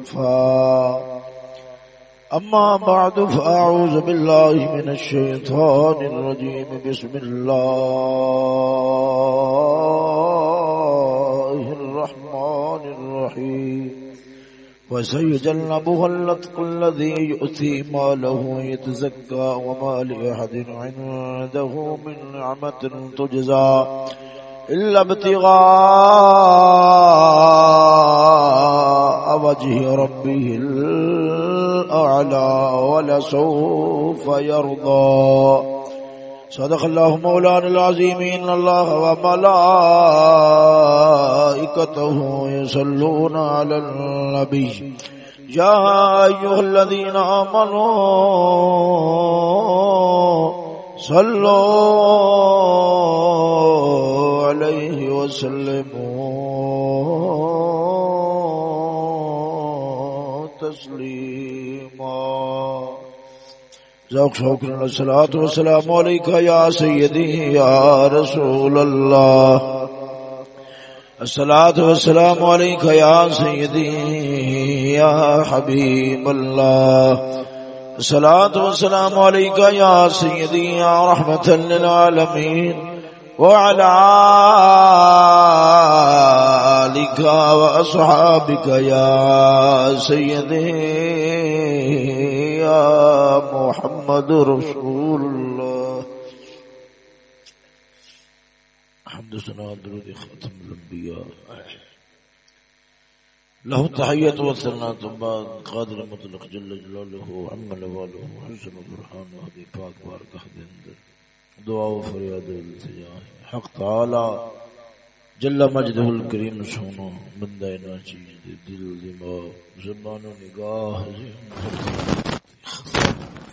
والوفاء أما بعد، فأعوذ بالله من الشيطان الرجيم. بسم الله الرحمن الرحيم. وسيجنبها اللطق الذي يؤتي ماله، يتزكى، وما لأحد عنده من نعمة تجزى. إلا ابتغاء وجه ربه الأعلى ولسوف يرضى. صدق الله مولانا العظيم. إن الله وملائكته يصلون على النبي. يا أيها الذين آمنوا صلوا عليه وسلموا تسليما ذوق شوق الصلاة والسلام عليك يا سيدي يا رسول الله الصلاة والسلام عليك يا سيدي يا حبيب الله الصلاة والسلام عليك يا سيدي يا رحمة للعالمين وعلى آلك وأصحابك يا سيدي يا محمد رسول الله. حمد سنة درود خاتم الأنبياء. له تحية وثناء بعد قادر مطلق جل جلاله عم لواله حسن برهان وهدي پاک بارك حد اندر دعا و فریاد التجاه حق تعالی، جل مجدہ الکریم سونو بندہ نا چیز دے دل، دماغ، زبان و نگاہ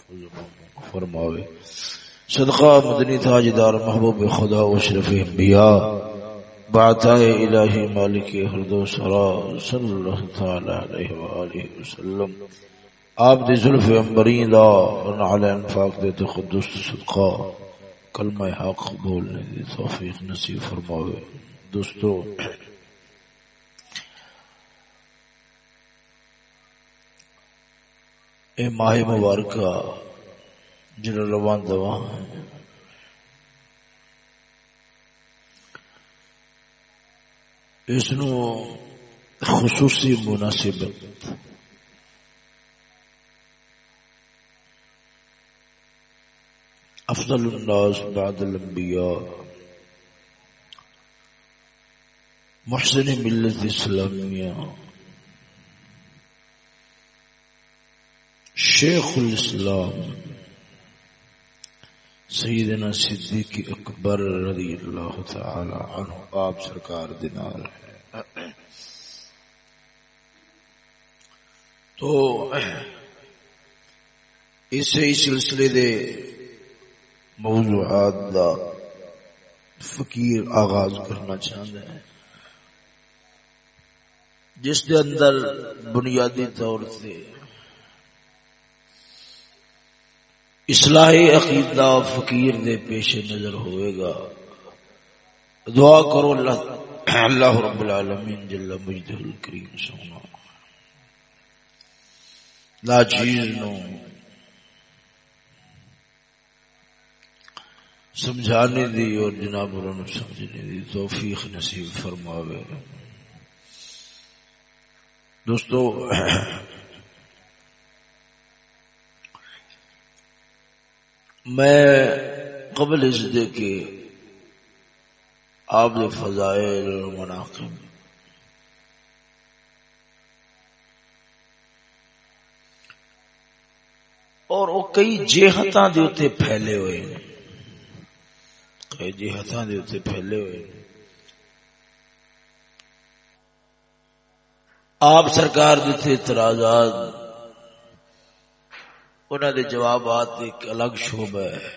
زبان فرماوے. صدقہ مدنی تاجدار محبوب خدا و شرف انبیاء بعتائے الہی مالک حردو سرا صلی اللہ تعالی علیہ وآلہ وسلم. آپ دی ظلف انبرین دا علی انفاق دے تقدس صدقہ. کلمہ حق بولنے دی توفیق نصیب فرماوے۔ دوستو، اے ماہ مبارکہ جنہ روان دوان ہے ہاں، اس خصوصی مناسبت افضل الناس بعد الانبیاء. محسن ملت اسلامیہ. شیخ الاسلام سیدنا صدیق اکبر رضی اللہ تعالی عنہ، آپ سرکار دینار ہے۔ تو اسی سلسلے دے موضوعات دا فقیر آغاز کرنا چاہتے ہیں۔ جس دے اندر بنیادی طور سے اصلاح عقیدہ فقیر دے پیش نظر ہوئے گا۔ دعا کرو اللہ اللہ رب العالمین جل مجدہ الکریم سونا۔ لا چیز نو سمجھانے دی اور جناب نو سمجھنے دی توفیق نصیب فرماوے۔ دوستو، میں قبل اس دے کے آپ دے فضائل اور مناقب اور وہ کئی جہتاں دے اتنے پھیلے ہوئے ہیں۔ کئی جی، جہتاں دے اتنے پھیلے ہوئے آپ سرکار دیتے اعتراضات انہوں دے جوابات ایک الگ شعبہ ہے۔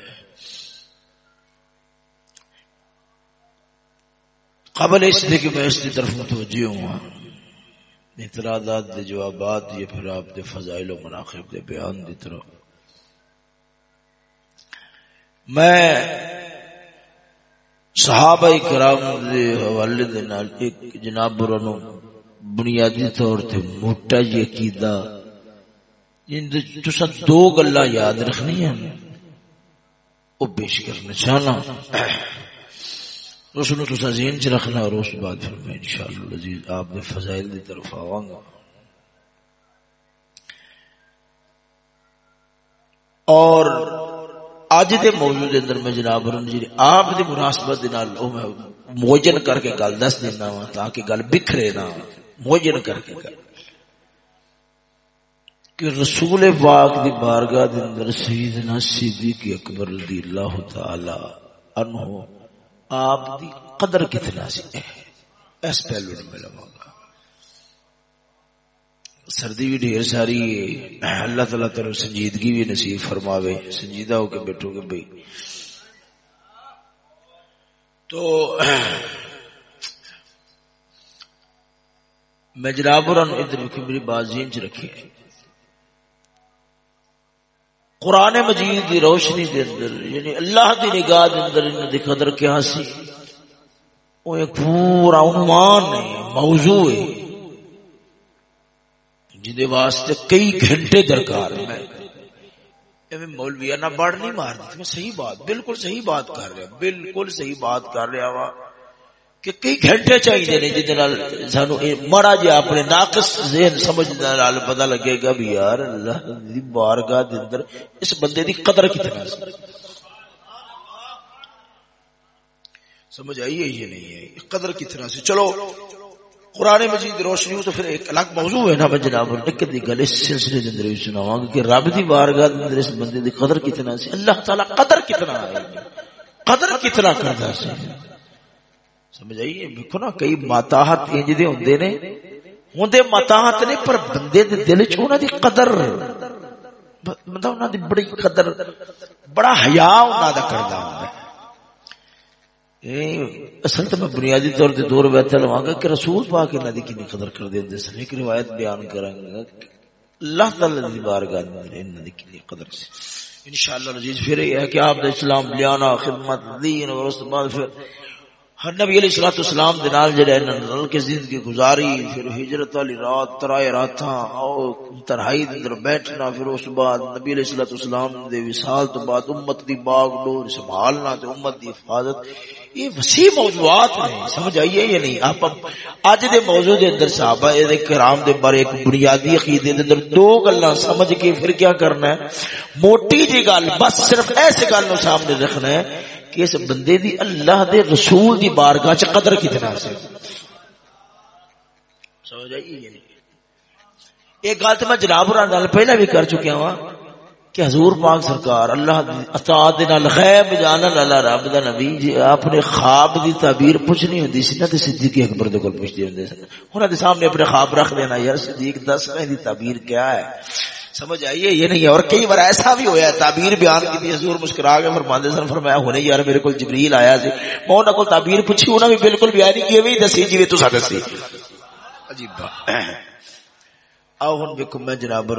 قبل اس لیے کہ میں اس کی طرف متوجہ ہوں، اعتراضات دے جوابات یہ پھر آپ دے فضائل و مناقب دے بیان دی طرف۔ میں صحابہ کرام دے حوالے دے نال ایک جناب برانو بنیادی طور تے موٹا جی عقیدہ، جن تسا دو گلا یاد رکھنی ہیں۔ وہ پیش کرنا چاہنا۔ اس نے تسا ذہن چ رکھنا اور اس بعد پھر میں انشاءاللہ عزیز آپ نے فضائل دی طرف آواں گا۔ اور اج دے موضوع دے اندر میں جناب جی آپ دی مناسبت دے نال او میں موجن کر کے گل دس دینا وا، تاکہ گل بکھرے نہ موجن کر کے گل۔ کہ رسول پاک دی بارگاہ دے اندر سیدنا صدیق اکبر رضی اللہ تعالی عنہ، آپ دی قدر کتنا سی اس پہلو نے ملا گا سردی بھی ڈھیر ساری ہے اللہ تعالیٰ تعالی سنجیدگی بھی نصیب فرماوے۔ سنجیدہ ہو کے بیٹھو گے بھائی۔ تو، میں جناب ادھر میری بات ذہن چ رکھی قرآن مجید دی روشنی دے اندر یعنی اللہ دی نگاہ دے اندر ان دی قدر کیا سی؟ وہ ایک پورا عنوان ہے، موضوع ہے۔ جدے واسطے کئی گھنٹے درکار میں مولویہ نہ بڑھ نہیں مار دی میں صحیح بات، بالکل صحیح بات کر رہا بالکل صحیح بات کر رہا ہوں کہ کئی گھنٹے چاہیے نے جہد سانو مڑا جی اپنے ناقص ذہن سمجھ نال پتہ لگے گا بھی یار اللہ دی بارگاہ دے اندر اس بندے دی قدر کتنا سمجھ آئی ہے یہ نہیں ہے قدر کتنا سی چلو قرآن مجید روشنی ہو تو پھر ایک الگ موضوع ہے نا میں جناب؟ ایک دی گل اس سلسلے دے اندر سناواں کہ رب دی بارگاہ دے اندر اس بندے دی قدر کتنا سی، اللہ تعالی قدر کتنا ہے قدر کتنا کردا سی۔ سمجھ آئیے دیکھو نا، کئی ماتاحت انج دے ہوندے نے۔ ہوندے ماتاحت نے، پر بندے دے دل چ انہاں دی قدر۔ مطلب انہاں دی بڑی قدر، بڑا حیا انہاں دا کردا ہوندا ہے۔ اصل تو میں بنیادی طور تے دور بیٹھا لواں گا کہ رسول پاک انہاں دی کتنی قدر کر دے سن، ایک روایت بیان کراں گا اللہ تعالی دی بارگاہ میں انہاں دی کتنی قدر سی۔ انشاءاللہ عزیز پھر یہ ہے کہ آپ نے اسلام لیانا، خدمت، دین اور اس بعد پھر ہر نبی علیہ الصلوۃ والسلام دے نال جڑے نل کے زندگی گزاری، پھر ہجرت والی رات، ترائے راتاں او تنہائی دے اندر بیٹھنا، پھر اس بعد نبی علیہ الصلوۃ والسلام دے وصال تو بعد امت دی باغ ڈور سنبھالنا تے امت دی حفاظت۔ یہ وسیع موضوعات ہیں، سمجھ آئیے یا نہیں؟ آپ اج دے موضوع دے اندر صحابہ دے کرام دے بارے ایک بنیادی عقیدے دے اندر دو گلاں سمجھ کے پھر کیا کرنا ہے؟ موٹی جی گل، بس صرف ایسے گل نو سامنے رکھنا ہے کہ اس بندے دی اللہ دے رسول دی بارگاہ چ قدر کتنا سے۔ سمجھ آئی ایک گل تو میں جناب نال پہلے بھی کر چکیا ہوں کہ حضور پاک سرکار اللہ استاد دے نال، غیب جانن اللہ رب دا نبی جی اپنے خواب دی تعبیر پوچھنی ہوندی سی نا، تے صدیق اکبر دے کول پوچھدے ہوندے سن انہاں دے سامنے اپنے خواب رکھ دینا، یار صدیق دس میں دی تعبیر کیا ہے؟ سمجھ آئیے یہ نہیں ہے۔ اور کئی بار ایسا بھی ہوا ہے، تعبیر بیان کی تھی، حضور مسکرا کے فرماندے سن، فرمایا ہونے یار، میرے کو جبریل آیا سی۔ میں انہوں کو تعبیر پوچھی انہوں بھی بالکل بیان نہیں کی بھی دسی جی تو دسی۔ عجیب آؤ ہوں دیکھو میں جناب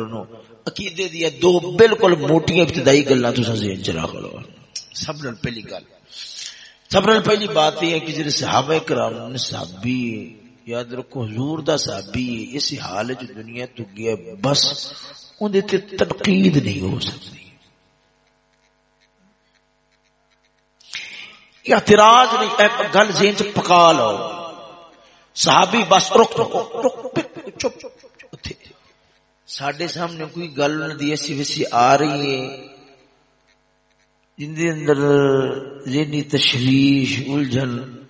عقیدے دیا دو بالکل موٹیاں ابتدائی گلا تو ذہن چ رکھ لو۔ سب نال پہلی گل۔ سب نال پہلی بات یہ ہے کہ جڑے صحابہ کرام نے صحابی، یاد رکھو، حضور دا صحابی اس حال جو دنیا تو گیا، بس اندر تے تنقید نہیں ہو سکتی۔ اعتراض نہیں گل ذہن چ پکا لو۔ صحابی بس رک رک چپ سڈے سامنے کوئی گل دی، ایسی ویسی آ رہی ہے۔ جن اندر ذہنی تشویش الجھن،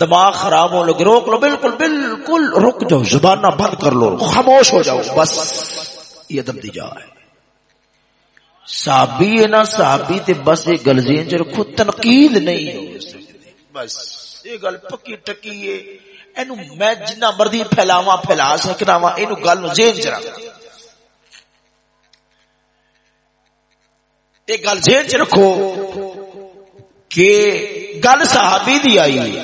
دماغ خراب ہو لگے، روک لو، بالکل بالکل، رک جاؤ زبان بند کر لو، خاموش ہو جاؤ، بس۔ یہ ادب دی جا ہے۔ صحابی ہے نا صحابی تے بس یہ گل ذہن چ رکھو، تنقید نہیں ہو بس، یہ گل پکی ٹکی ہے۔ اینو میں جنہ مرضی پھیلاواں، پھیلا سکنا وا اینو گل نو ذہن چ رکھ۔ ایک گل ذہن چ رکھو کہ گل صحابی دی آئی۔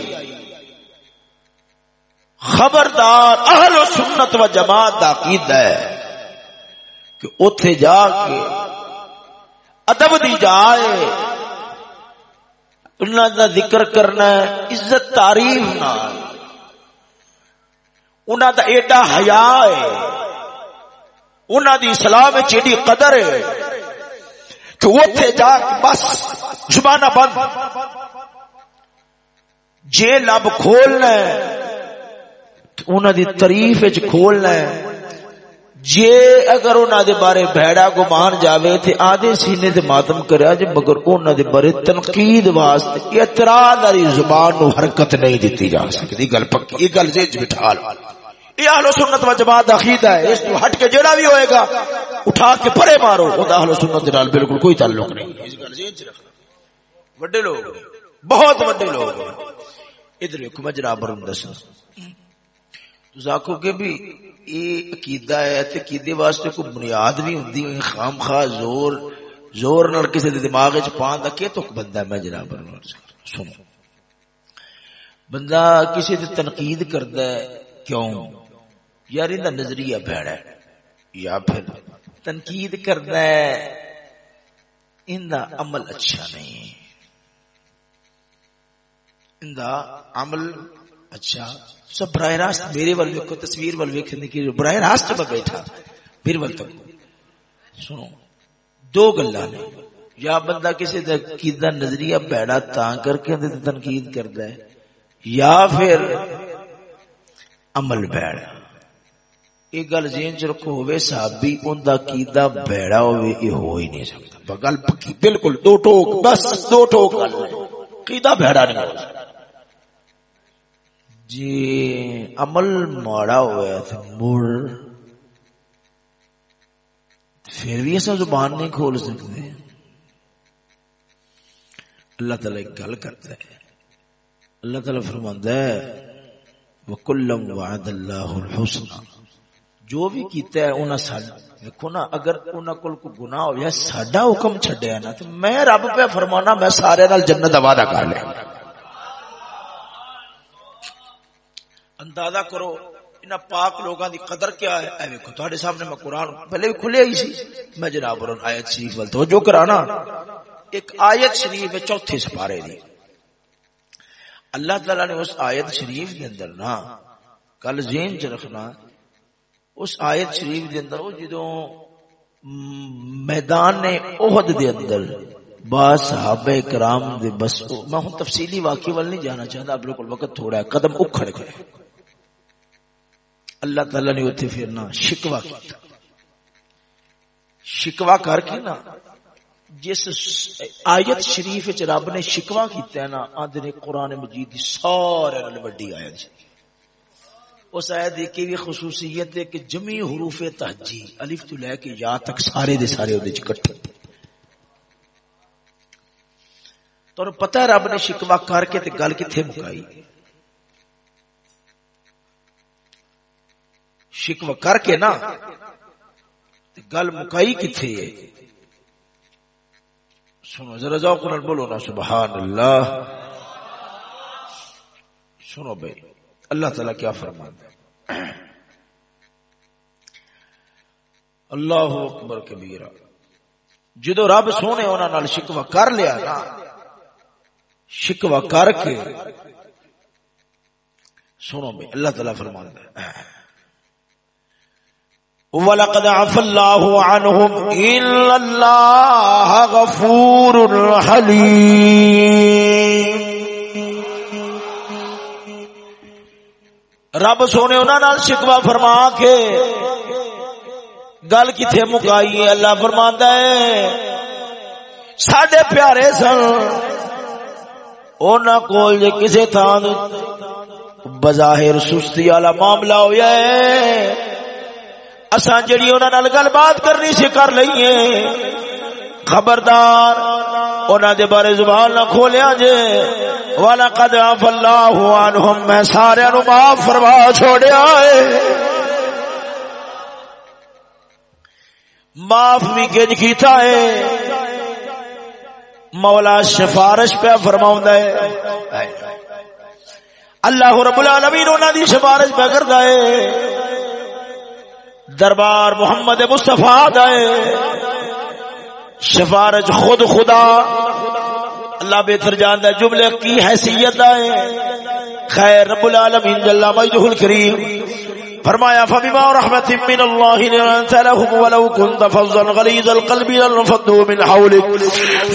خبردار، اہل و سنت و جماعت دا عقیدہ ہے۔ کہ اوتھے جا کے ادب دی جائے۔ انہاں دا ذکر کرنا ہے، عزت تعریف نال۔ انہاں دا ایڈا حیا ہے۔ انہاں دی اسلام وچ ایڈی قدر ہے کہ اوتھے جا کے بس زبانہ بند۔ جے لب کھولنا ہے انہاں دی تعریف کھولنا ہے۔ جے اگر انہاں دے بارے بھڑا گمان جاوے تے آدھے سینے تے ماتم کریا جے مگر انہاں دے بارے تنقید واسطے اعتراض والی زبان نو حرکت نہیں دتی جا سکتی۔ گل پکی، یہ گل ذہن بٹھا لو یہ اہل سنت و جماعت عقیدہ ہے، اس تو ہٹ کے جڑا بھی ہوئے گا، اٹھا کے پرے مارو۔ خدا اہل سنت نال بالکل کوئی تعلق نہیں۔ اس گل ذہن چ رکھنا۔ بڑے لوگ، بہت بڑے لوگ۔ ادھر حکمت جناب دس تو آخو کہ بھی یہ عقیدہ ہے تے عقیدے واسطے کوئی بنیاد نہیں ہوندی خام خواہ زور زور نال کسی دے دماغ وچ پان دا کی تک بندہ میں جناب سنو۔ بندہ کسی دی تنقید کردا ہے، کیوں؟ یار اندا نظریہ بھڑا ہے، یا پھر تنقید کردا ہے اندا عمل اچھا نہیں اندا عمل اچھا سب براہ راست میرے ول ویکو تصویر ول ویکھنے کی براہ راست میں بیٹھا، پھر ول تک سنو، دو گلاں نے، یا بندہ کسی دا کیدا نظریہ بیڑا تا کر کے اندر تنقید کردا ہے، یا پھر عمل بیڑا۔ ایک گل ذہن چ رکھو، ہوے صحابی اون دا کیدا بیڑا ہوے یہ ہو ہی نہیں سکتا۔ گل پکی، بالکل دو ٹوک، بس دو ٹوک گل کیدا بیڑا نہیں ہو سکتا۔ جی عمل ماڑا ہوا تھا، مڑ۔ پھر بھی ایسا زبان نہیں کھول سکتے۔ اللہ تعالی ایک گل کرتا ہے۔ اللہ تعالی فرماندا ہے وکلم وعد اللہ الحسنى۔ جو بھی کیتا ہے، انہاں ساڈا دیکھو نا، اگر انہاں کول کوئی گناہ ہو یا ساڈا حکم چھڈیا نا، تو میں رب پہ فرمانا، میں سارے نال جنت دا کر لیا۔ اندازہ کرو ان پاک لوگاں دی قدر کیا ہے۔ اے ویکھو، تہاڈے سامنے میں قرآن پہلے بھی کھلے ہی سی۔ میں جناب اور آیت شریف ول توجہ کرانا۔ ایک آیت شریف ہے چوتھے سپارے دی۔ اللہ تعالی نے اس آیت شریف دے اندر نا، کل ذہن چ رکھنا، اس آیت شریف دے اندر، او جدوں میدان نے احد دے اندر با صحابہ کرام دے بس میں ہوں تفصیلی واقعے ول نہیں جانا چاہتا آپ لوگ وقت تھوڑا ہے، قدم اکھڑ گئے اللہ تعالی نے اتنے پھر شکوا کیا۔ شکوا کر کے نا، جس آیت شریف چ رب نے شکوا کیتا ہے نا، آدھے نے قرآن مجید کی سارے وڈی آیت اس آیت کی بھی خصوصیت ہے کہ جمی حروف تہجی، الف تو لے کے یا تک سارے دے سارے وہ کٹھے۔ تو پتہ ہے رب نے شکوا کر کے تے گل کتنے مکائی؟ شکوا کر کے نا گل مکائی کتنے ہے؟ سنو، ذرا جاؤ کو بولو نا سبحان اللہ سنو بھائی، اللہ تعالی کیا فرمان اللہ اکبر کبیرہ۔ جدو رب سونے انہوں نال شکوا کر لیا نا شکوا کر کے، سنو بھائی، اللہ تعالی فرمان ہے۔ وَلَقَدْ عَفَ اللَّهُ عَنْهُمْ إِلَّا اللَّهَ غَفُورٌ حَلِيمٌ. رب سونے انہاں نال شکوا فرما کے گل کتھے مکائی ہے؟ اللہ فرماندا ہے، ساڈے پیارے سن، انہاں کول جے کسے تھان بظاہر سستی والا معاملہ ہویا ہے اساں جڑی انہاں نال گل بات کرنی سی کر لئیے۔ خبردار، انہاں دے بارے زبان نہ کھولیا جے۔ وَلَقَدْ عَفَ اللَّهُ عَنْهُمْ، میں سارے نو معاف فرما چھوڑیا ہے۔ معاف بھی کج کیتا ہے۔ مولا سفارش پہ فرماؤں ہے۔ اللہ رب العالمین انہاں دی سفارش پہ کردا ہے۔ دربار محمد مصطفیٰ دائے ہے۔ خود خدا۔ اللہ بہتر جاندا ہے جملے کی حیثیت دائے خیر رب العالمین جل مجدہ الکریم۔ فرمایا، فبما رحمة من الله لنت لهم ولو كنت فظا غليظ القلب لانفضوا من حولك.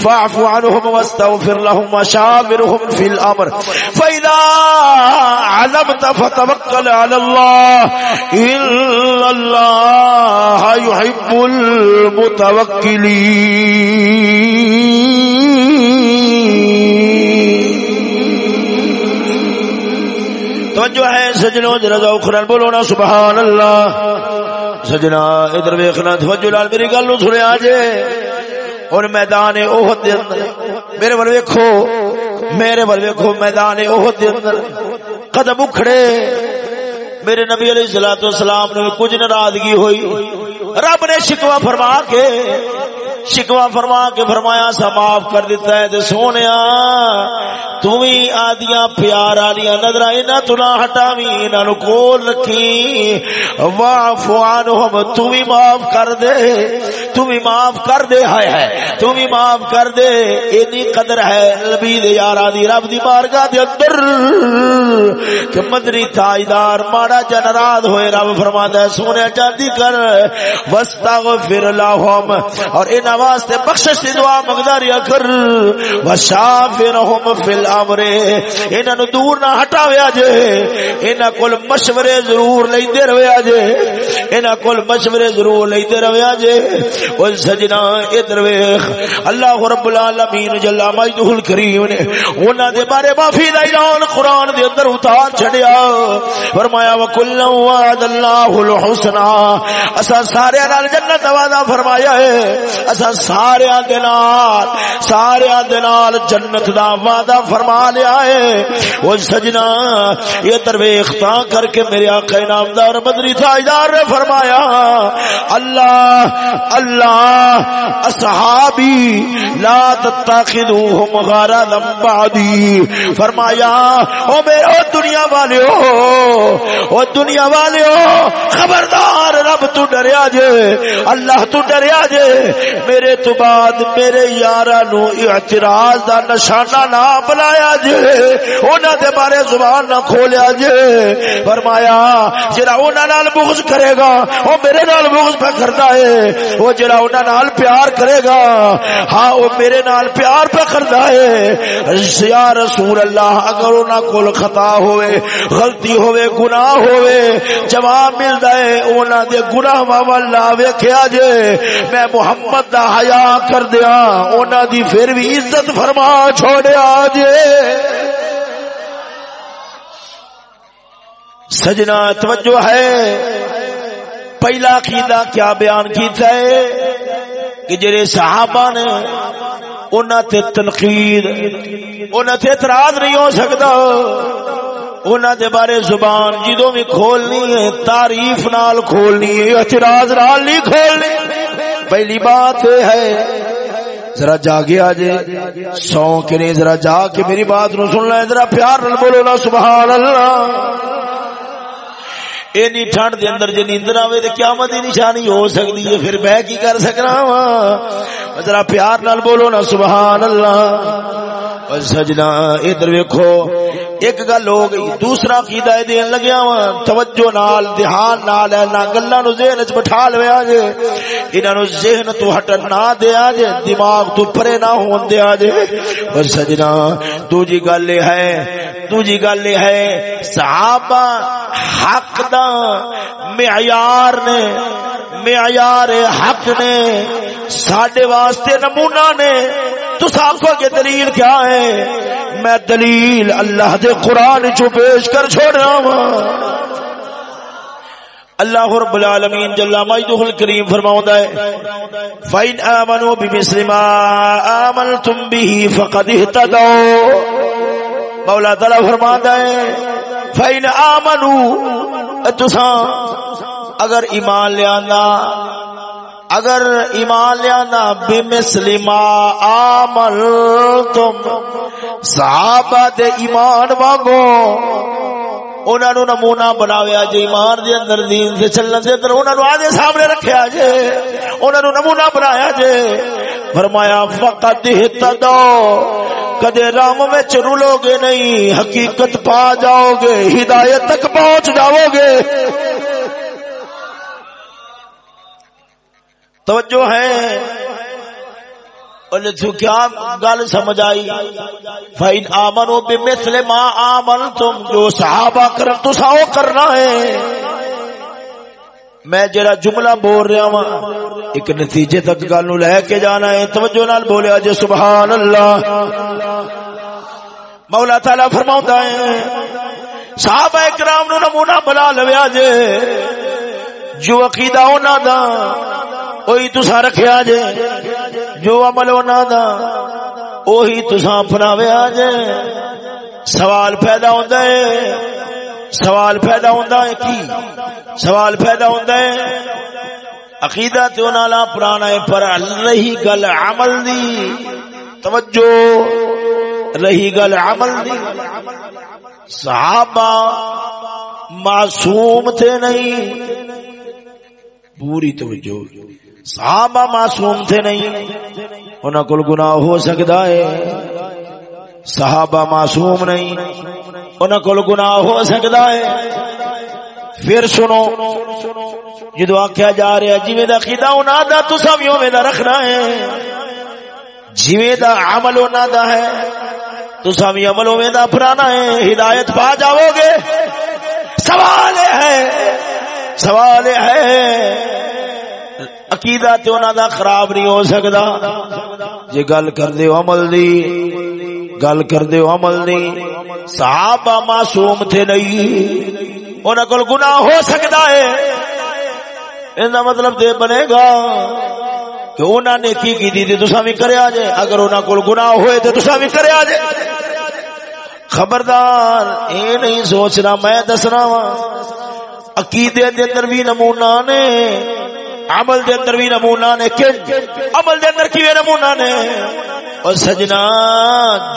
فاعف عنهم واستغفر لهم وشاورهم في الأمر. فإذا علمت فتوكل على الله، إن الله يحب المتوكلين. توجہ ہے، سجنوں ذرا ذوق نال بولو نا سبحان اللہ۔ سجنا، ادھر ویکھنا، توجہ لال میری گل نو سنیا جے۔ اور میدان اوہد دے اندر، میرے ول ویکھو، میرے ول ویکھو، میدان اوہد دے اندر۔ قدم اکھڑے۔ میرے نبی علیہ الصلوۃ والسلام نے کچھ ناراضگی ہوئی۔ رب نے شکوا فرما کے شکوا فرما کے فرمایا سا معاف کر دیتا ہے تے سونے تھی آدیا پیار والی نظر اینا تو نہ ہٹاوی انہاں نو کول رکھی واف عنہم تو بھی معاف کر دے۔ تو بھی معاف کر دے، ہائے ہے تو بھی معاف کر دے، اینی قدر ہے۔ نبی دے یارا دی، رب دی بارگاہ دے اندر۔ کہ مدنی تاجدار ماڑا جا ناراض ہوئے، رب فرماتا ہے، سونے چاندی کر واستغفر لهم۔ اور ان واسطے بخشش دی دعا منگدا رہیا کر۔ وشافرهم فی الامر انہاں نو دور نہ ہٹاویا جے۔ انہاں کول مشورے ضرور لیندے رہیا جے۔ انہاں کول مشورے ضرور لیندے رہیا جے۔ او سجنا ادھر ویکھ اللہ رب العالمین جل مجدہ الکریم نے انہاں دے بارے معافی دا اعلان قران دے اندر اتار چھڑیا فرمایا وکل وعد اللہ الحسنى۔ اسا سارے نال جنت وعدہ فرمایا ہے۔ اسا سارے دے نال، سارے دے نال جنت دا وعدہ فرما لیا ہے۔ او سجنا یہ درویش تا کر کے میرے آقا نامدار بدری تاجدار نے فرمایا، اللہ اللہ اللہ اصحابی، لا تتخذوهم غرضا بعدی۔ فرمایا، او میرے دنیا والے او دنیا والے خبردار، رب تو ڈریا جے، اللہ تو ڈریا جے۔ میرے تو بعد میرے یارا نو اعتراض دا نشانہ نہ بنایا جے، انہاں دے بارے زبان نہ کھولیا جے۔ فرمایا، جڑا انہاں نال بغض کرے گا، او میرے نال بغض پہ کردا ہے۔ او جڑا انہاں نال پیار کرے گا ہاں او میرے نال پیار پہ کردا ہے۔ یا رسول اللہ، اگر انہاں کول خطا ہوئے، غلطی ہوئے، گناہ ہوئے، جواب ملدا ہے، انہاں دے گناہ والا ویکھیا جے، میں محمد دا حیا کر دیا انہاں دی پھر بھی عزت فرما چھوڑیا جے۔ سجنا، توجہ ہے۔ پہلا عقیدہ کیا بیان کیتا ہے کہ جڑے صحابہ نے انہاں تے تنقید، انہاں تے اعتراض نہیں ہو سکدا انہاں دے بارے زبان جدوں بھی کھولنی ہے، تعریف نال کھولنی ہے، اعتراض نال نہیں کھولنی۔ پہلی بات یہ ہے، ذرا جاگے آجے سو کے نہیں ذرا جا کے میری بات نو سن لیں، ذرا پیار نال بولو نا، سبحان اللہ۔ اینی ٹھنڈ دے اندر جے نیندر آوے تے قیامت دی نشانی ہو سکدی ہے، پھر میں کی کر سکنا وا ذرا پیار نال بولو نا، سبحان اللہ۔ او سجنا، ادھر ویکھو، ایک گل ہو گئی، دوسرا عقیدہ دین لگیا وا توجہ نال، دھیان نال اے نہ گلاں نو ذہن وچ بٹھا لیا جے۔ انہاں نو ذہن تو ہٹن نہ دیا جے، دماغ تو پرے نہ ہون دیا جے۔ اور سجنا، دوجی گل ہے، دوجی گل ہے، صحابہ حق دا معیار نے، معیار حق نے، ساڈے واسطے نمونہ نے۔ تو آخو کے دلیل کیا ہے؟ میں دلیل اللہ دے قرآن چو پیش کر چھوڑا وا اللہ رب العالمین جل مجدہ الکریم فرماوندا ہے فین آمنوا بمثل ما آمنتم به فقد اهتدوا۔ مولا تعالی فرماندا ہے فین آمنو تساں، اگر ایمان لیانا اگر ایمان لیانا بمثل ما آمل تم، صحابہ دے ایمان وانگو انہوں نے نمونہ بناویا جی ایمان دے اندر دین سے چلن دے اندر انہوں نے آدھے سامنے رکھیا جے انہوں نے نمونہ بنایا جے۔ فرمایا فقط اہتدو کدے رام میں چرولو گے نہیں، حقیقت پا جاؤ گے، ہدایت تک پہنچ جاؤ گے۔ توجہ ہے۔ تو کیا گل سمجھ آئی؟ فائن آمن و بمثل ما آمن تم جو صحابہ کرن تو ساو کرنا ہے۔ میں جڑا جملہ بول رہا ہوں ایک نتیجے تک گل نو لے کے جانا ہے۔ توجہ نال بولیا جے، سبحان اللہ۔ مولا تعالی فرماوندا ہے، صحابہ کرام نو نمونہ بنا لویا جے، جو عقیدہ انہاں دا وہی تسا رکھیا جے جو عمل ہونا دا وہی تسا اپناویا جے سوال پیدا ہوندا ہے سوال پیدا ہوندا ہے کی سوال پیدا ہوندا ہے عقیدہ تے انہاں لا پرانا ہے پر رہی گل عمل دی توجہ رہی گل عمل دی صحابہ معصوم تھے نہیں پوری توجہ صحابہ معصوم تھے نہیں انہوں کو گناہ ہو سکتا ہے۔ صحابہ معصوم نہیں انہوں کو گناہ ہو سکتا ہے۔ پھر سنو، جدو آخیا جا رہا جی دا خدا انہوں دا تو سب میں دا رکھنا ہے۔ جی دا عمل انہوں دا ہے تو سب عمل میں دا پرانا ہے۔ ہدایت پا جاؤ گے۔ سوال ہے سوال ہے۔ عقیدہ تے انہاں دا خراب نہیں ہو سکدا۔ جے گل کر دیو عمل دی، گل کر دیو عمل دی، صحابہ معصوم تھے نہیں، انہاں کول گناہ ہو سکدا ہے۔ ان دا مطلب تے بنے گا کہ انہاں نے کی کی دی تساں وی کریا جے۔ اگر انہاں کول گناہ ہوئے تے تساں وی کریا جے۔ خبردار، اے نہیں سوچنا، میں دسنا وا، عقیدے دے اندر بھی نمونہ نے۔ عمل دے اندر بھی نمونہ نے کہ عمل دے اندر کیویں نمونہ نے؟ اور سجنا،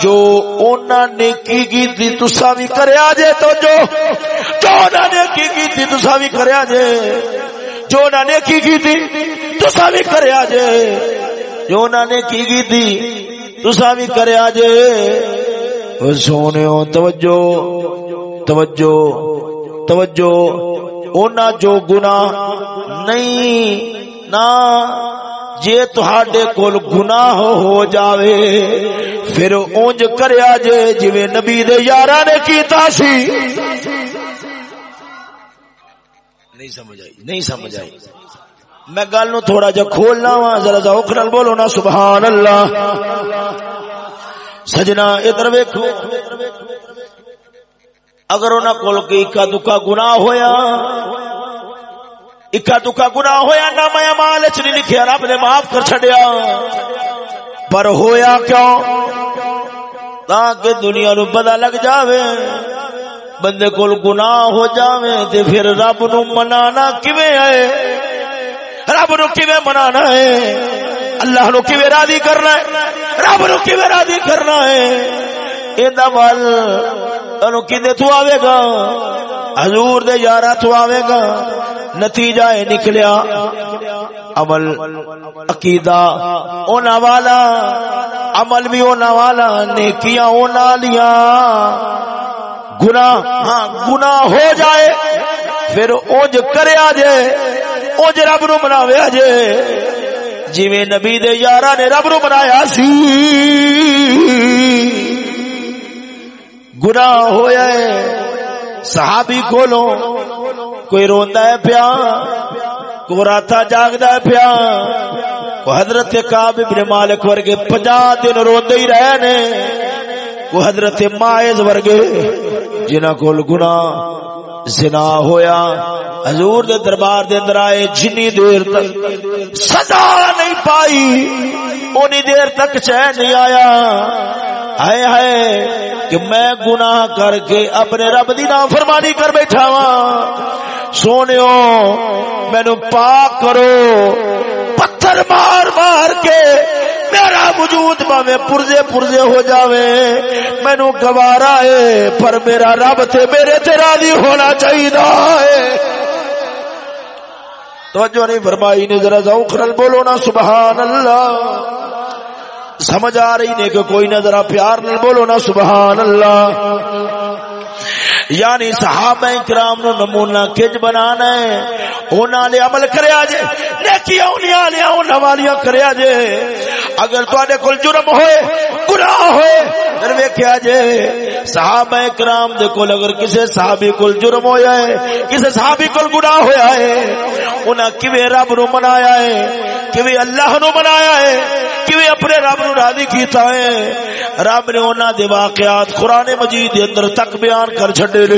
جو انہاں نے کی کی تھی تسا بھی کریا جے تو جو جو انہاں نے کی کی تھی تسا بھی کریا جے، جو انہاں نے کی کی تھی تسا بھی کریا جے، جو انہاں نے کی کی تھی تسا بھی کریا جے۔ او سونےو توجہ توجہ توجہ اونا جو گناہ نہیں نہ جے تہاڈے کول گناہ ہو جاوے۔ پھر اونج کریا جے، جویں نبی دے یاراں نے کیتا سی۔ نہیں سمجھ آئی، نہیں سمجھ آئی۔ میں گل نو تھوڑا جا کھولنا وا ذرا ذوق نال بولو نا، سبحان اللہ۔ سجنا، ادھر ویکھو۔ اگر انہوں کو اکا دکا گنا ہویا، اکا دکا گنا ہویا نہ میں مال چ نہیں لکھیا، رب نے معاف کر چڈیا پر ہویا کیوں؟ تاکہ دنیا نو پتا لگ جاوے، بندے کول گناہ ہو جاوے تے پھر رب نو منانا کیویں ہے؟ رب نو کیویں منانا ہے؟ اللہ نو کیویں راضی کرنا ہے؟ رب نو کیویں راضی کرنا ہے؟ ایندا ول تنو کدے تو آوے گا؟ حضور دے یارا تو آوے گا؟ نتیجہ اے نکلیا۔ عمل، عقیدہ، اونا والا۔ عمل بھی اونا والا، نیکیاں اونا لیا گناہ ہاں گناہ ہو جائے، پھر اونج کرے آجے اونج رب نو مناوے آجے جی میں نبی دے یارا نے رب نو منایا سی۔ گناہ ہویا ہے صحابی کولو کوئی روندا ہے پیا؟ کوئی راتا جاگدا ہے پیا؟ کو حضرت کعب ابن مالک ورگے 50 دن روندے ہی رہے نے۔ کو حضرت ماعز ورگے جنہاں کول گناہ، زنا ہویا۔ حضور دے دربار دے اندر آئے جنی دیر تک سزا نہیں پائی، اونی دیر تک چین نہیں آیا۔ ہائے ہائے کہ میں گناہ کر کے اپنے رب دی نافرمانی کر بیٹھا ہاں۔ وا سونے مینو پاک کرو۔ پتھر مار مار کے میرا وجود باوے پرزے پرزے ہو جاوے۔ مینو گوارا ہے، پر میرا رب تھے میرے تے راضی ہونا چاہیے توجہ نہیں فرمائی نے ذرا ذوق بولو نا، سبحان اللہ۔ سمجھ آ رہی نے کہ کوئی نہ ذرا پیار نہ بولو نا سبحان اللہ۔ یعنی صحابہ کرام نو نمونہ کج بنانا ہے؟ انہاں نے عمل کریا جے نیکیاں انہاں نے انہاں والیاں کریا جے۔ اگر تواڈے کول جرم ہوئے، گناہ ہوئے، پھر ویکھیا جے، صحابہ کرام دے کول اگر کسے صحابی کول جرم ہویا ہے، کسے صحابی کول گناہ ہویا ہے، انہاں کیویں رب نو منایا ہے، کیویں اللہ نو منایا ہے؟ کیویں اپنے رب نو راضی کیتا ہے؟ رب نے انہاں دے واقعات قران مجید دے اندر تک بیان کر چھڈے نے۔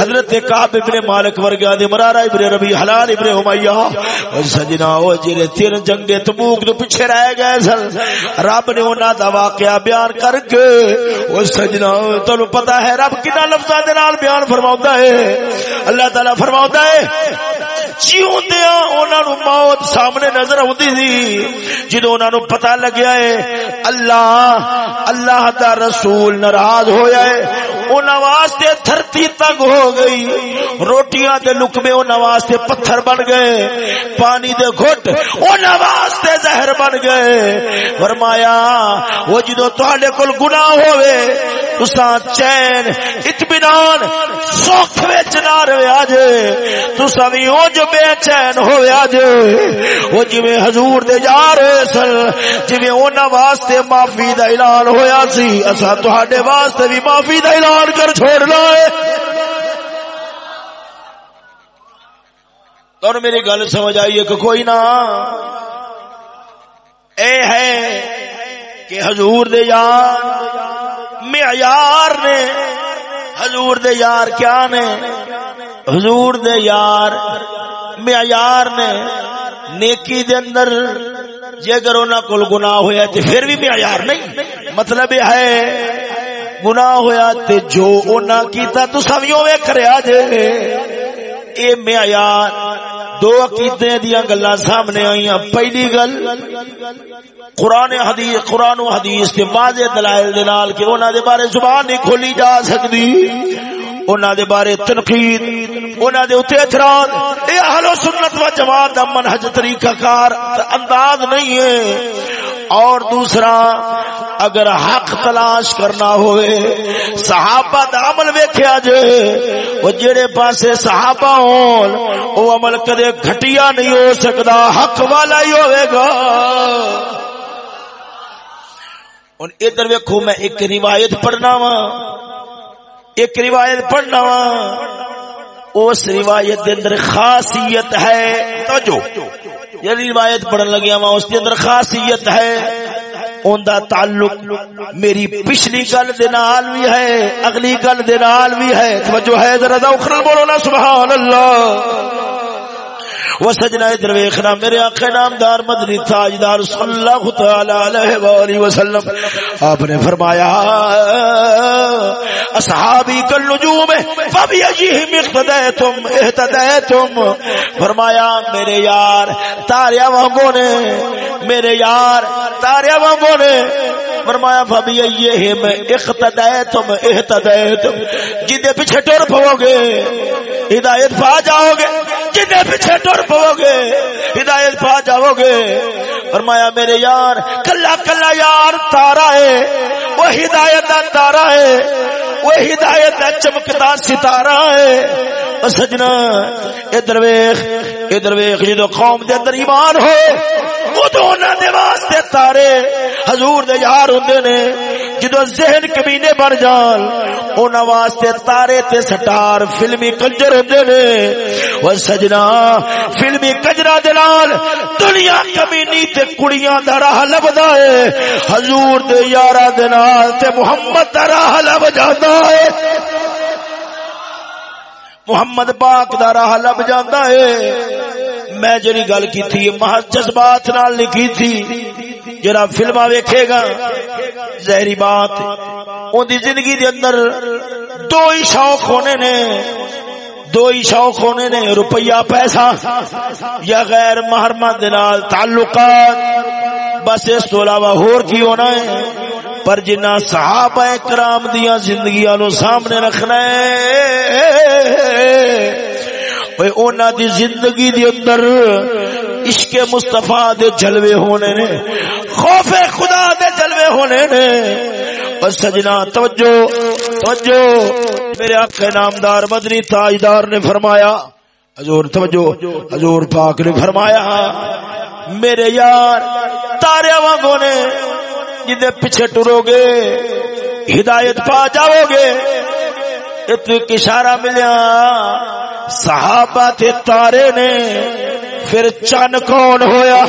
حضرت کعب ابن مالک ورگا دے مرارا ابن ربی حلال ابن امیہ۔ او سجنا، او جڑے تین جنگ تبوک دے پیچھے رہ گئے سن۔ رب نے انہاں دا واقعہ بیان کر کے، او سجنا، تانوں پتہ ہے رب کنا لفظاں دے نال بیان فرماوندا ہے؟ اللہ تعالی فرماوندا ہے جیوندیاں انہاں نو موت سامنے نظر اوندی سی۔ جدوں انہاں نو پتہ لگیا ہے، اللہ اللہ دا رسول ناراض ہویا ہے۔ انہاں واسطے دھرتی تنگ ہو گئی۔ روٹیاں دے لکمے انہاں واسطے پتھر بن گئے۔ پانی دے گھٹ انہاں واسطے زہر بن گئے۔ فرمایا، وہ جدو تواڈے کول گناہ ہوے تساں چین، اطمینان، سکھ وچ نہ رہیا جے۔ تساں وی او جو بے چین ہویا جے او جویں حضور دے یار ہوئے سن، جویں انہاں واسطے معافی دا اعلان ہویا سی، اساں تواڈے واسطے بھی معافی دا اعلان کر چھوڑنا ہے اور میری گل سمجھ آئیے کہ کوئی نہ۔ اے ہے کہ حضور دے یار، معیار نے۔ حضور دے یار کیا نے؟ حضور دے یار معیار نے نیکی دے اندر جے اگر انہاں کول گناہ ہویا تے پھر بھی معیار نہیں۔ مطلب یہ ہے، گناہ ہویا تے جو انہاں کیتا تو سویوں وے کریا جے، اے معیار دو عقیدے دیا گلا سامنے آئی پہلی گل، قرآن حدیث، قرآن و حدیث کے واضح دلائل دے نال کہ انہاں دے بارے زبان نہیں کھولی جا سکتی انہاں دے بارے تنقید، انہاں دے اوتے اعتراض۔ اے اہل سنت و جماعت دا منہج طریقہ کار انداز نہیں ہے۔ اور دوسرا، اگر حق تلاش کرنا ہوئے، صحابہ دا عمل ویکھیا جے، وہ جڑے پاسے صحابہ ہون وہ عمل کدے گھٹیا نہیں ہو سکدا، حق والا ہی ہوے گا۔ اور ادھر ویکھو، میں ایک روایت پڑھنا وا ایک روایت پڑھنا وا۔ اس روایت دے اندر خاصیت ہے۔ توجہ۔ یعنی روایت پڑھن لگیا وا، اس دے اندر خاصیت ہے۔ ان دا تعلق میری پچھلی گل دے نال بھی ہے، اگلی گل دے نال بھی ہے۔ توجہ ہے، ذرا ذوخر بولو نا، سبحان اللہ۔ وہ سجنا ادھر ویخنا میرے آخر نامدار مدنی تاجدار صلی اللہ تعالی علیہ وآلہ وسلم۔ آپ نے فرمایا، اصحابی کل نجوم فبی اجیہم اقتدیتم۔ احتدیتم فرمایا، میرے یار، تاریا وانگوں نے، میرے یار، تاریا وانگوں نے۔ فرمایا فبی اجیہم اقتدیتم۔ احتدیتم جدے پیچھے ٹور پھو گے، ہدایت پا جاؤ گے۔ جنہیں پیچھے ٹر پو گے ہدایت پا جاؤ گے فرمایا، میرے یار، کلا کلا یار تارا ہے، وہ ہدایت کا تارا ہے، وہ ہدایت کا چمکتا ستارہ ہے۔ سجنا، ادھر ویخ ادھر ویخ، جدو قوم دے اندر ایمان ہو ادو انہوں دے واسطے تارے۔ حضور دے یار ہوندے نے جدو ذہن کمینے بن جان، انہاں واسطے تارے تے سٹار فلمی کنجر ہوندے نے۔ او سجنا، فلمی کنجرا دے نال دنیا کمینی تے کڑیاں دا راہ لبدا ہے۔ حضور دے یاراں دے نال تے محمد دا راہ لب جاندا ہے۔ محمد پاک دا راہ لب جاندا ہے۔ میں جڑی گل کیتی محض جذبات نال لکھی تھی جرا فلما ویکھے گا، زہری بات ان دی زندگی دے اندر دو ہی شوق ہونے نے، دو ہی شوق ہونے نے، روپیہ، پیسہ، یا غیر محرمہ دلال تعلقات، بس اس تو علاوہ ہور کی ہونا ہے، پر جنہ صحابہ کرام دیا زندگیاں نو سامنے رکھنا ہے اونا دی زندگی دی اندر عشق مصطفیٰ دے جلوے ہونے نے خوف خدا دے جلوے ہونے نے اور سجنا توجہ توجہ میرے آقا نامدار مدنی تاجدار نے فرمایا حضور توجہ حضور پاک نے فرمایا میرے یار تارے وانگوں نے جدے پیچھے ٹرو گے ہدایت پا جاؤ گے ایک اشارہ ملیا۔ صحابہ تے تارے نے، پھر چن کون ہویا؟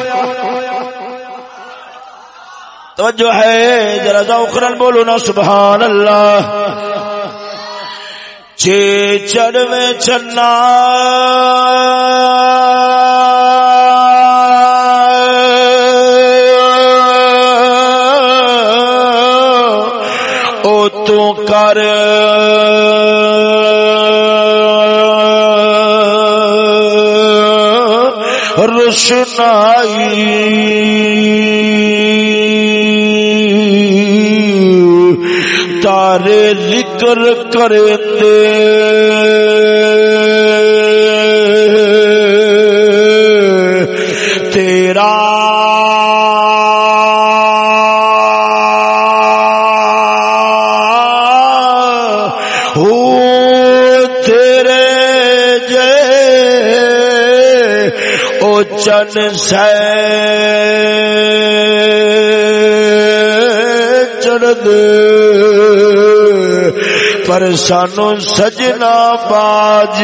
توجہ ہے، ذرا ذوقرن بولو نا سبحان اللہ چھ چڑ میں چنا۔ روشنائی تارے ذکر کریں چن سے چڑھ پر سانو سجنا باج۔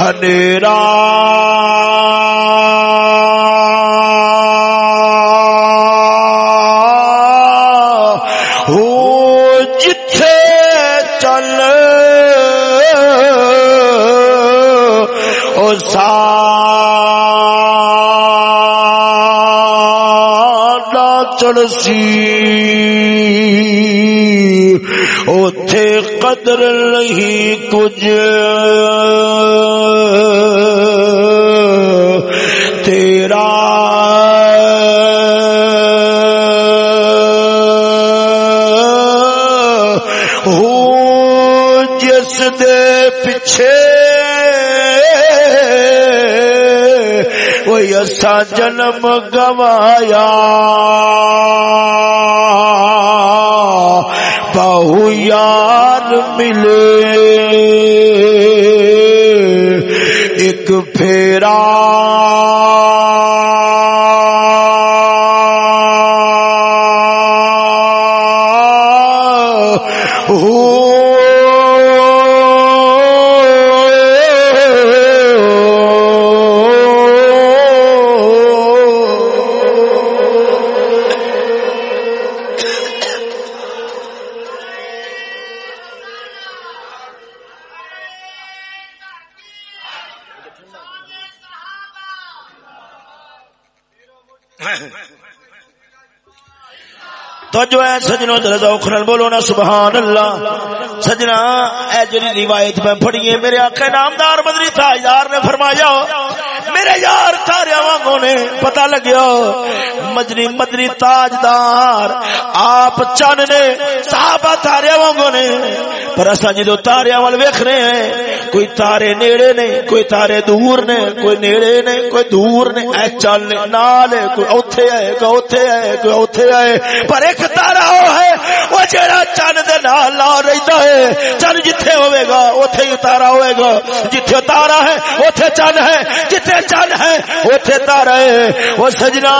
ہنیرا قدر نہیں کچھ تیرا ہوں جس دے پیچھے وہی اسا جنم گوایا۔ بہو یار ملے۔ ایک پھیرا تو جو ہے، سجنوں درجہ اخرن بولو نا، سبحان اللہ۔ سجنا، اے جری روایت میں پڑھی ہے، میرے آقا نامدار مدری تاجدار نے فرمایا، میرے یار تاریا وانگوں نے پتہ لگیا مجری مدری تاجدار، آپ چن نے صحابہ تاریا وانگوں نے۔ پر اسا جدو تاریا وال ویکھ رہے ہیں، کوئی تارے نیڑے نے، کوئی تارے دور نے، کوئی نیڑے نے، کوئی دور نے، اے چل نے، نال کوئی اوتھے ہے کوئی اوتھے ہے کوئی اوتھے ہے پر ایک تارا وہ ہے، وہ جڑا چن دے نال لا رہندا ہے، چن جتھے ہوے گا، اوتھے ہی تارا ہوے گا۔ جتھے تارا ہے، اوتھے چن ہے۔ جتھے چن ہے، اوتھے تارا ہے۔ وہ سجنا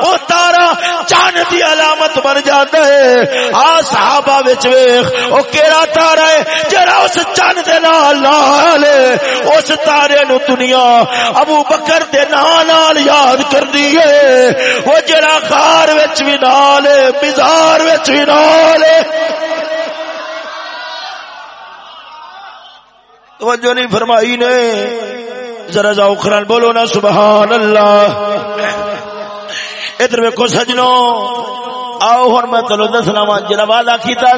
او تارا چن دی علامت بن جاندا ہے۔ آ صحابہ وچ ویکھ، او کیڑا تارا ہے جڑا اس چن دے نال نال اس تارے نو دنیا ابو بکر دے نال یاد کردی ہے۔ وہ جڑا غار وچ وی نال مزار وچ نال توجہ نہیں فرمائی نے۔ ذرا ذوقران بولو نا، سبحان اللہ۔ ادھر ویکو سجنوں۔ آؤ ہوں میں تینوں دسنا وا جا وعدہ کیتا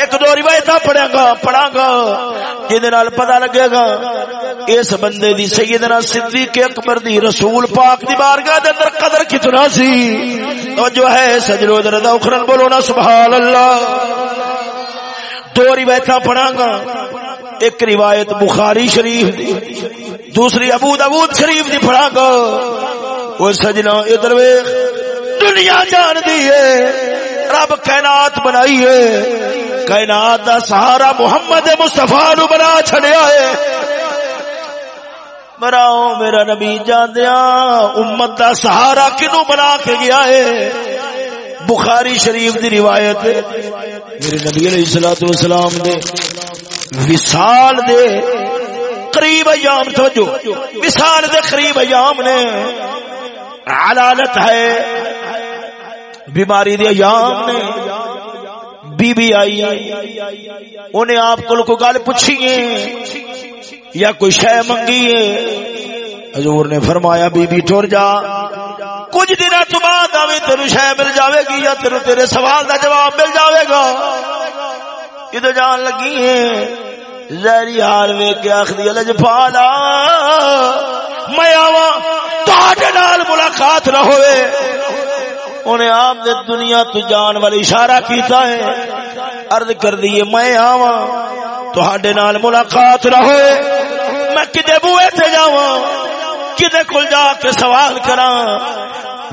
ایک دو روایت پڑھا گا پڑھا گا جہد پتا لگے گا، اس بندے دی سیدنا صدیق اکبر دی رسول پاک دی بارگاہ دے اندر قدر کتنا سی۔ تو جو ہے سجنو ادھر ذوقران بولو نا سبحان اللہ دو روایت پڑھا گا، ایک روایت بخاری شریف دی، دوسری ابو دبود شریف دی پڑھا گا۔ وہ سجنا، ادھر دنیا جان دی ہے۔ رب کائنات بنائی ہے۔ کائنات دا سہارا محمد مصطفی نو بنا چھڑیا ہے۔ مراؤ میرا نبی جاندیا، امت دا سہارا کنو بنا کے گیا ہے؟ بخاری شریف دی روایت میرے نبی علیہ الصلوۃ والسلام دے وصال دے قریب ایام، توجہ، وصال دے قریب ایام نے۔ علالت ہے۔ بیماری دے ایام نے بی بی آئی، انہیں آپ کو گل پوچھی یا کوئی شہ منگی حضور نے فرمایا بی بی ٹر جا۔ کچھ دن تو بعد آویں تیرو شہ مل جاوے گی یا تیرو تیرے سوال دا جواب مل جاوے گا؟ ادھر جان لگی ہے؟ زہری حال میں کیا آخری لج جی پالا۔ میں آواں تہاڈے نال ملاقات نہ ہوئے۔ انہیں آپ نے دنیا تو جان والی اشارہ کیتا ہے۔ عرض کر دیے میں آواں، تہاڈے نال ملاقات نہ ہوئے۔ میں کدے بوئے تے جاواں، کدے کول جا کے سوال کراں۔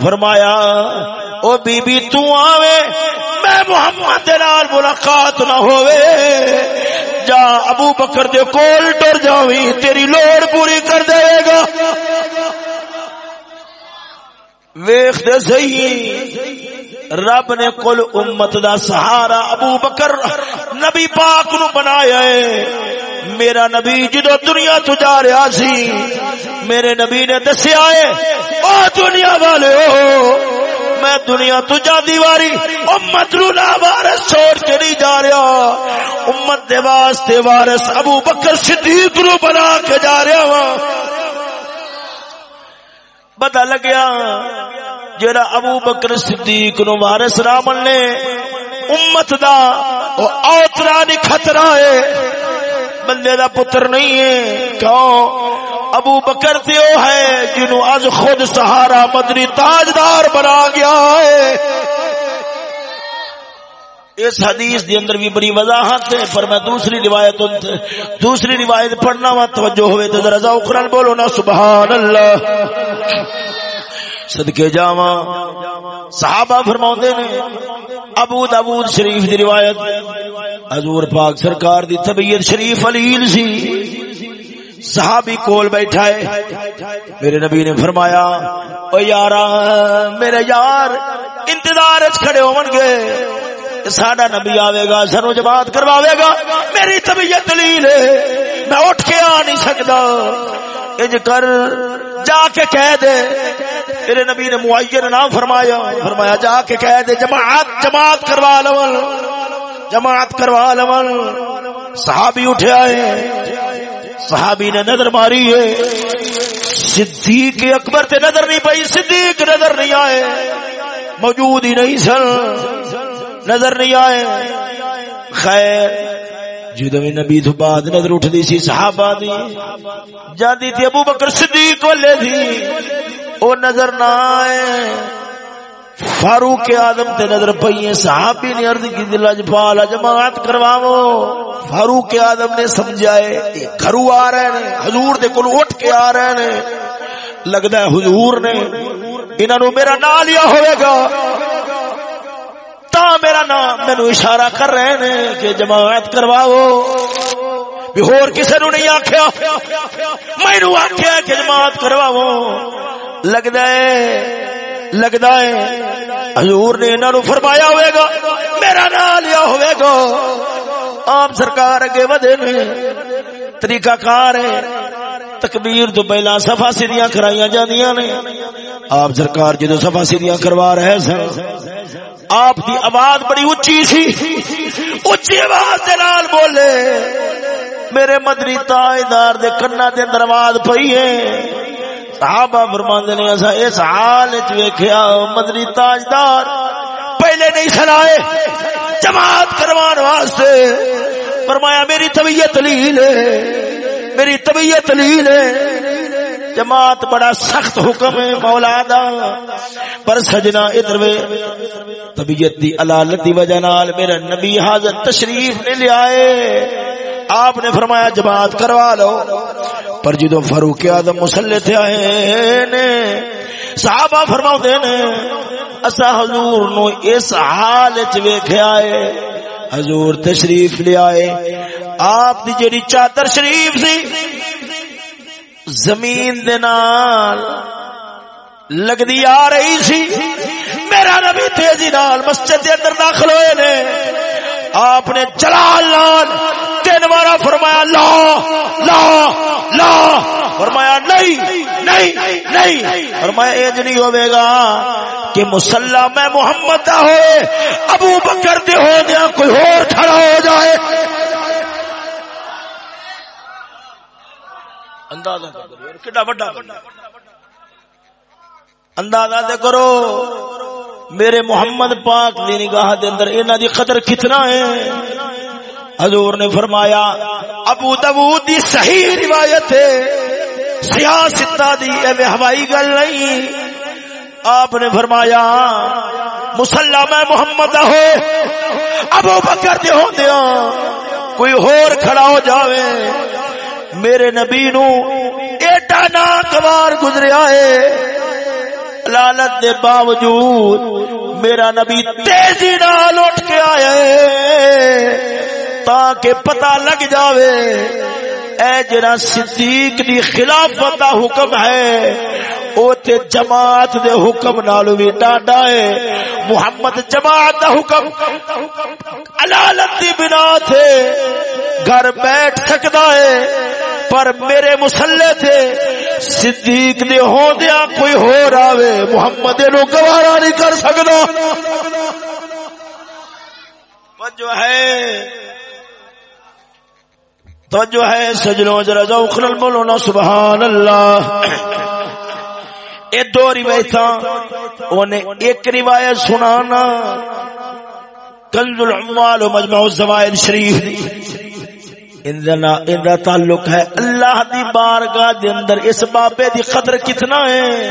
فرمایا، او بی بی تو آوے، میں محمد دے نال ملاقات نہ ہوئے۔ جا ابو بکر دے کول ٹر جاویں، تیری لوڑ پوری کر دے گا۔ ویخ دے صحیح، رب نے کل امت دا سہارا ابو بکر نبی پاک نو بنایا ہے۔ میرا نبی جدو دنیا تو جا رہا سی، میرے نبی نے دسیا ہے، او دنیا والے ہو، میں دنیا تو جا دیواری، امت نو لا وارث چھوڑ کے نہیں جا رہا۔ امت دے واسطے وارث ابو بکر صدیق نو بنا کے جا رہا ہوں پتا لگیا جڑا ابو بکر صدیق نو وارث نہ مننے امت دا او اوترا نہیں خطرہ ہے۔ بندے دا پتر نہیں ہے۔ کیوں؟ ابو بکر تے او ہے جنو اج خود سہارا مدنی تاجدار بنا گیا ہے۔ اس حدیث دی اندر بھی بڑی وضاحت ہے، پر میں دوسری روایت دوسری روایت پڑھنا وا، توجہ ہوئے تو ذرا ذوقرن بولو نا سبحان اللہ صدقے جاواں۔ صحابہ فرماوندے نے، ابو داؤد شریف دی روایت۔ حضور پاک سرکار دی طبیعت شریف علیل سی۔ صحابی کول بیٹھا ہے۔ میرے نبی نے فرمایا، او یارا، میرے یار، انتظار وچ کھڑے ہون گے۔ ساڈا نبی آئے گا سنو جماعت کرواوے گا میری طبیعت دلیل ہے، میں اٹھ کے آ نہیں سکتا۔ اج کر جا کے کہہ دے۔ تیرے نبی نے معین نہ فرمایا۔ فرمایا، جا کے کہہ دے، جماعت جماعت کروا لو جماعت کروا لو صحابی اٹھیا ہے صحابی نے نظر ماری ہے۔ صدیق اکبر تے نظر نہیں پئی، صدیق نظر نہیں آئے۔ موجود ہی نہیں سن۔ نظر نہیں آئے۔ خیر جدو بھی نبی تو بعد نظر اٹھتی سی صحابہ دی، جاندی تھی ابو بکر صدیق والے تھی وہ نظر نہ آئے۔ فاروق آدم تے نظر پئی صحابی نے عرض کی، دل اجبال جماعت کرواو فاروق آدم نے سمجھائے اے گھرو آ رہے ہیں حضور دے کول اٹھ کے آ رہے ہیں لگدا ہے حضور نے، انہاں نو میرا نام لیا ہوئے گا۔ ہاں، میرا نام مینو اشارہ کر رہے نے کہ جماعت کرواو بھی ہور کسے نو نہیں آکھیا۔ مینو آکھیا کہ جماعت کرواو لگدا ہے لگدا ہے۔ حضور نے انہاں نو فرمایا ہوئے گا، میرا نام لیا ہوئے گا۔ آپ سرکار اگے ودے نے۔ طریقہ کار ہے۔ تکبیر تو پہلا صفا سیدیاں کرائیاں جاندیاں نے۔ آپ سرکار جدو صفا سیدیاں کروا رہے سن آپ کی آواز بڑی اچھی سی۔ اچھی آواز دے نال بولے۔ میرے مدری تاجدار دے کنا دے اندر آواز پئی ہے۔ صحابہ فرماندے نے، اسا اس حال وچ ویکھیا مدری تاجدار پہلے نہیں سنائے جماعت کروان واسطے۔ فرمایا، میری طبیعت لیل ہے۔ میری طبیعت لیل ہے۔ جماعت بڑا سخت حکم ہے مولا دا۔ پر سجنا ادھر وے۔ طبیعت دی علالت دی وجہ نال میرا نبی حاضر تشریف نے لے آئے۔ آپ نے فرمایا جماعت کروا لو۔ پر جدو فاروق اعظم مسلح تھے آئے نے، صحابہ فرماؤ دے نے اسا حضور نو اس حال وچ ویکھیا ہے۔ حضور تشریف لے آئے۔ آپ دی جڑی چادر شریف سی زمین دے نال لگدی آ رہی سی۔ میرا نبی تیزی نال مسجد دے اندر داخل ہوئے نے۔ آپ نے جلال لال تین بارا فرمایا، لا لا لا۔ فرمایا، نہیں نہیں نہیں۔ فرمایا ایج نہیں ہوئے گا کہ مسلح میں محمد دا ہوئے، ابو بکر دے ہو دیا، کوئی اور کھڑا ہو جائے۔ اندازہ اندازہ کرو، میرے محمد پاک دی نگاہ دے اندر انہاں دی قدر کتنا ہے؟ حضور نے فرمایا، ابو داؤد دی صحیح روایت ہے سیاست دی اے ہوائی گل نہیں۔ آپ نے فرمایا مسلح میں محمد ہو، ابو بکر دے ہوندیاں، کوئی ہور کھڑا ہو جاوے۔ میرے نبی نو ایڈا نا کبار گزریا ہے۔ لالت دے باوجود میرا نبی تیزی نال اٹھ کے آیا ہے۔ تاکہ پتہ لگ جاوے، اے جنا صدیق دی خلافت دا حکم ہے، او تے جماعت دے حکم نالو بھی ڈاڈا ہے۔ محمد جماعت دا حکم علالت دی بنا تھے گھر بیٹھ سکتا ہے۔ پر میرے مسلے تھے، صدیق دے ہو دیا کوئی ہو راوے محمد نو گوارا نہیں کر سکتا جو ہے۔ تو جو ہے، سجنوں جرا ذوق نال بولو نا، سبحان اللہ۔ اے دو روایت اونے ایک روایت سنانا۔ کنز العمال و مجمع الزوائد شریف۔ دی ان تعلق ہے اللہ دی بارگاہ دے اندر، اس بابے دی قدر کتنا ہے؟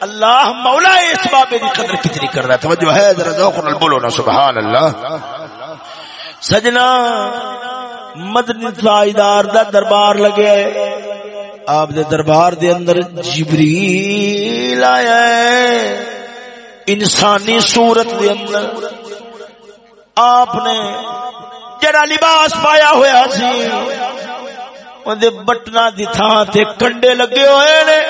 اللہ مولا اس بابے دی قدر کتنی کر رہا ہے؟ توجہ ہے، ذرا ذوق نال بولو نا سبحان اللہ سجنا، مدنی تاجدار دا دربار لگے آپ دے دربار دے اندر جبریل آیا ہے۔ انسانی صورت دے اندر آپ نے جڑا لباس پایا ہوا سی بٹنا دی تھان تے کنڈے لگے ہوئے نے۔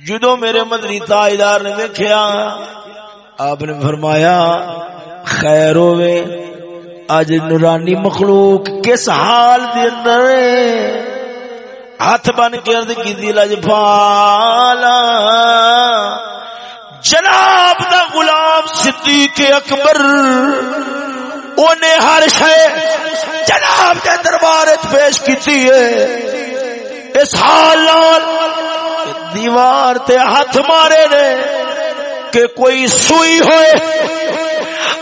جدو میرے مدنی تاجدار نے دیکھا آپ نے فرمایا، خیر ہوئے اج نورانی مخلوق کس حال دے اندر ہاتھ بن کے ارد کی لج پالا جناب دا غلام صدیق اکبر، اونے ہر شے جناب دے دربار پیش کیتی ہے۔ اس حال نال دیوار تے ہاتھ مارے نے کہ کوئی سوئی ہوئے۔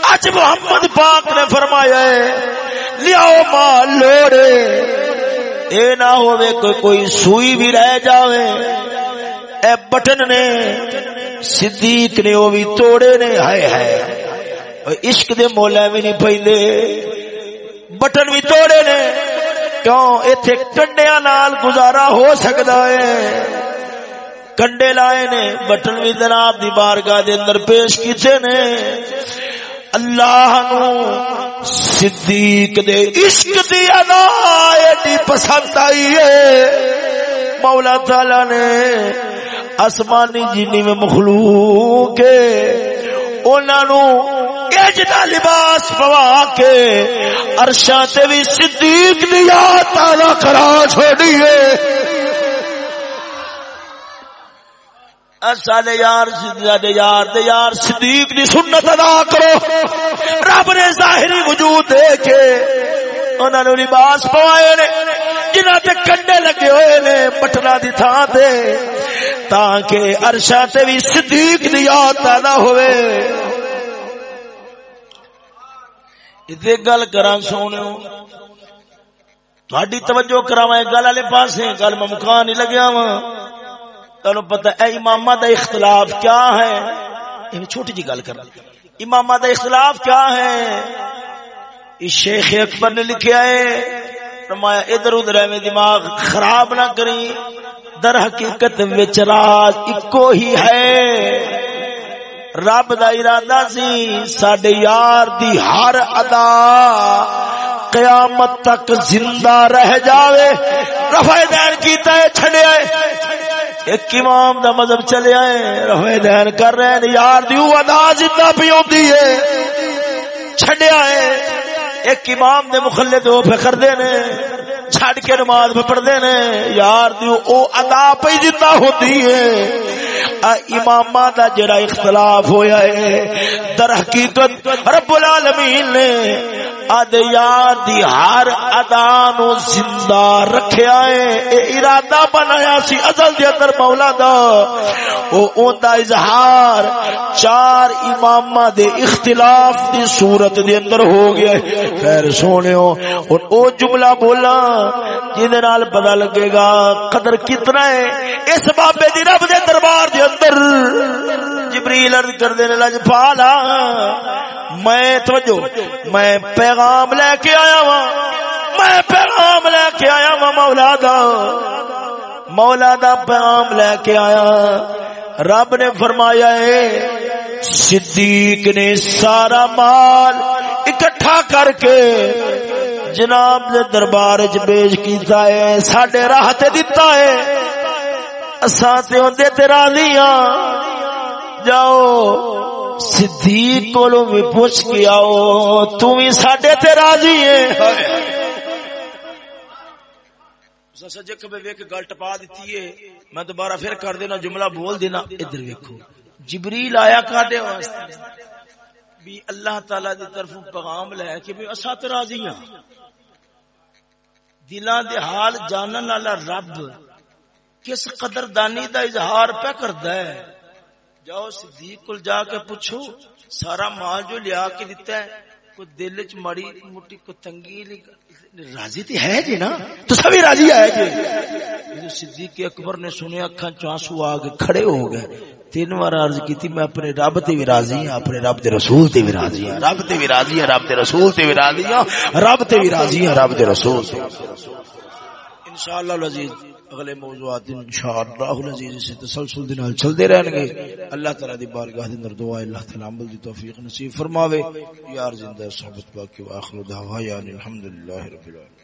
اج محمد پاک نے فرمایا ہے، لیاؤ مال لوڑے۔ اے نہ ہوئے کوئی کوئی سوئی بھی رہ جاوے۔ اے بٹن نے صدیق نے وہ بھی توڑے نے، ہائے ہائے۔ عشق دے مولا بھی نہیں پہلے بٹن بھی توڑے نے۔ کیوں؟ ایتھے کنڈیاں نال گزارا ہو سکتا ہے۔ کنڈے لائے نے، بٹن بھی جناب دی بارگاہ دے اندر پیش کیتے نے۔ اللہ نو صدیق دے عشق دی ادا ایڈی پسند آئی ہے۔ مولا تعالی نے آسمانی جنی میں مخلوق اجدا لباس پوا کے ارشا تے بھی صدیق دیا تالا کرا چھوڑی ہے۔ سارے یار سارے یار دے یار صدیق دی سنت ادا کرو۔ رب نے ظاہری وجود دے کے انہوں نے لباس پوائے نے جنہ تے کنڈے لگے ہوئے نے پٹنا دی تھان تے، تاکہ عرشا تے بھی صدیق دی یاد پیدا ہوئے۔ اتنے گل کرا سونے تھوڑی توجہ کراوا گل والے پاسے، گل میں مکان نہیں لگیا وا تہن پتا اے امام دا اختلاف کیا ہے؟ چھوٹی جی گل کر امام دا اختلاف کیا ہے؟ شیخ اکبر نے لکھا ہے، فرمایا، ادھر ادھر میں دماغ خراب نہ کری در حقیقت وچ راز اکو ہی ہے۔ رب دا ارادہ سی، ساڈے یار دی ہر ادا قیامت تک زندہ رہ جاوے۔ رفع دین کیتا ہے چھڑے آئے ایک امام دا مذہب چلے آئے رہے دین کر رہے ہیں، یار دیو ادا زندہ پی ہے۔ چھڑے آئے ایک امام دے مخلد ہو پہ کر نے چھڑ کے نماز پہ پڑھ نے، یار دیو، او ادا پہ جتا ہوتی ہے۔ امام دا جڑا اختلاف ہویا ہے، در حقیقت رب العالمین نے اد یار دی ہر ادا نو زندہ رکھیا ہے، اے ارادہ بنایا سی ازل دے اندر مولا دا۔ او اوندا اظہار چار اماماں دے اختلاف دی صورت دے اندر ہو گیا ہے۔ خیر سونےو ہن او جملہ بولا جن نال پتہ لگے گا قدر کتنا ہے، اس بابے دی رب دے دربار دے اندر جبریل عرض کر دینے لج پالا میں توجہ میں پیغام لے کے آیا ہوں میں پیغام لے کے آیا ہوں مولا دا مولا دا پیغام لے کے آیا۔ رب نے فرمایا ہے، صدیق نے سارا مال اکٹھا کر کے جناب نے دربار چ پیش کیتا ہے، ساڈے راہ تے دتا ہے۔ اساں تے اوندے تے راضی ہاں۔ جاؤ، صدیق کو بھی پوچھ کے آؤ تم ہی ساڈے تے راضی ہے سجے کبھی ویک گل ٹپا دیتی ہے۔ میں دوبارہ پھر کر دینا، جملہ بول دینا۔ ادھر ویکو جبریل آیا کا دے واسطے؟ بھی اللہ تعالی دی طرف پیغام لے کہ بھی اسا تے راضی ہاں۔ دلاں دے حال جانن والا رب کس قدر دانی دا اظہار پہ کردا ہے؟ جاؤ صدیق کل جا کے پوچھو، سارا مال جو لیا کے دیتا ہے، کوئی دل چ مڑی موٹی کو تنگی راضی تے ہے جی نا؟ تو سبھی راضی ہے جی۔ صدیق اکبر نے سنیا اکھاں چانسو آ کے کھڑے ہو گئے۔ تین بار عرض کی تھی میں اپنے رب تے بھی راضی ہوں اپنے رب دے رسول تے بھی راضی ہوں رب تے بھی راضی ہوں رب دے رسول تے بھی راضی ہوں رب تے بھی راضی ہوں رب دے رسول تے ہاں۔ انشاءاللہ العزیز اگلے موضوعات انشاءاللہ العزیز سے تسلسل دے نال چلدے رہن گے۔ اللہ تعالی دی بارگاہ دے اندر دعا اللہ تعالی عمل دی توفیق نصیب فرماوے۔ یار زندہ صحبت باقی واخر دعوانا الحمدللہ رب العالمین۔